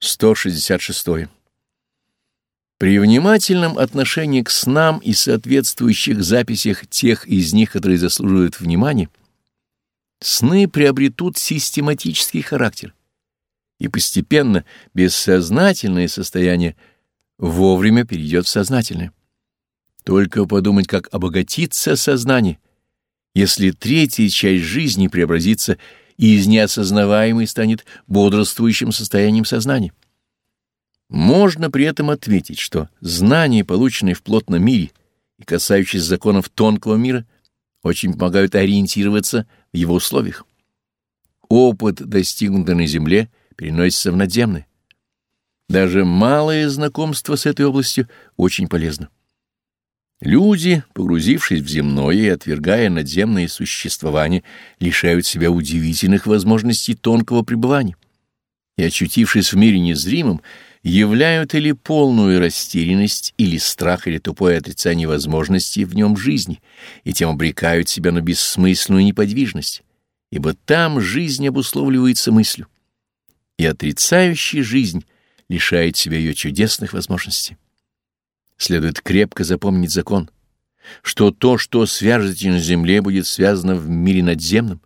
166. При внимательном отношении к снам и соответствующих записях тех из них, которые заслуживают внимания, сны приобретут систематический характер, и постепенно бессознательное состояние вовремя перейдет в сознательное. Только подумать, как обогатиться сознание, если третья часть жизни преобразится и из неосознаваемой станет бодрствующим состоянием сознания. Можно при этом ответить, что знания, полученные в плотном мире и касающиеся законов тонкого мира, очень помогают ориентироваться в его условиях. Опыт, достигнутый на Земле, переносится в надземное. Даже малое знакомство с этой областью очень полезно. Люди, погрузившись в земное и отвергая надземное существование, лишают себя удивительных возможностей тонкого пребывания и, очутившись в мире незримом, являют или полную растерянность, или страх, или тупое отрицание возможностей в нем жизни, и тем обрекают себя на бессмысленную неподвижность, ибо там жизнь обусловливается мыслью, и отрицающий жизнь лишает себя ее чудесных возможностей следует крепко запомнить закон, что то, что свяжете на земле, будет связано в мире надземном.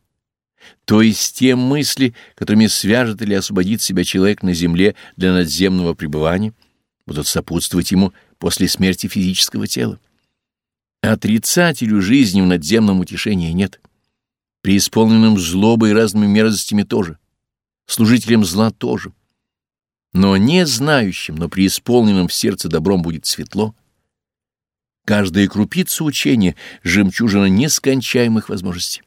То есть те мысли, которыми свяжет или освободит себя человек на земле для надземного пребывания, будут сопутствовать ему после смерти физического тела. Отрицателю жизни в надземном утешении нет. При исполненном злобой и разными мерзостями тоже. Служителям зла тоже но не знающим, но преисполненным в сердце добром будет светло. Каждая крупица учения — жемчужина нескончаемых возможностей.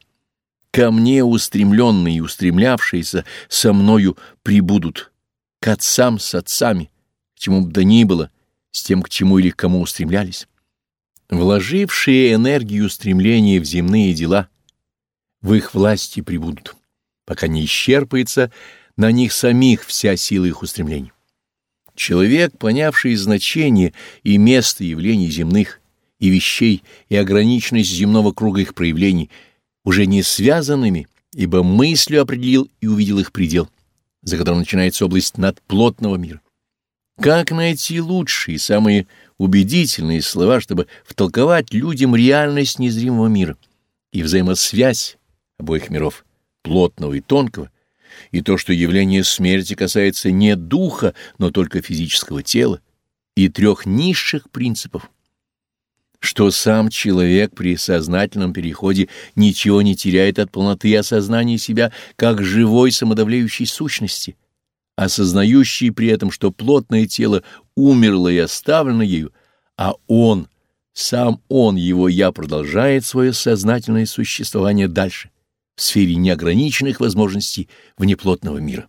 Ко мне устремленные и устремлявшиеся со мною прибудут, к отцам с отцами, к чему бы то ни было, с тем, к чему или к кому устремлялись. Вложившие энергию стремления в земные дела, в их власти прибудут, пока не исчерпается на них самих вся сила их устремлений. Человек, понявший значение и место явлений земных и вещей и ограниченность земного круга их проявлений, уже не связанными, ибо мыслью определил и увидел их предел, за которым начинается область надплотного мира. Как найти лучшие, самые убедительные слова, чтобы втолковать людям реальность незримого мира и взаимосвязь обоих миров, плотного и тонкого, и то, что явление смерти касается не духа, но только физического тела, и трех низших принципов, что сам человек при сознательном переходе ничего не теряет от полноты осознания себя как живой самодавляющей сущности, осознающий при этом, что плотное тело умерло и оставлено ею, а он, сам он, его «я» продолжает свое сознательное существование дальше в сфере неограниченных возможностей внеплотного мира.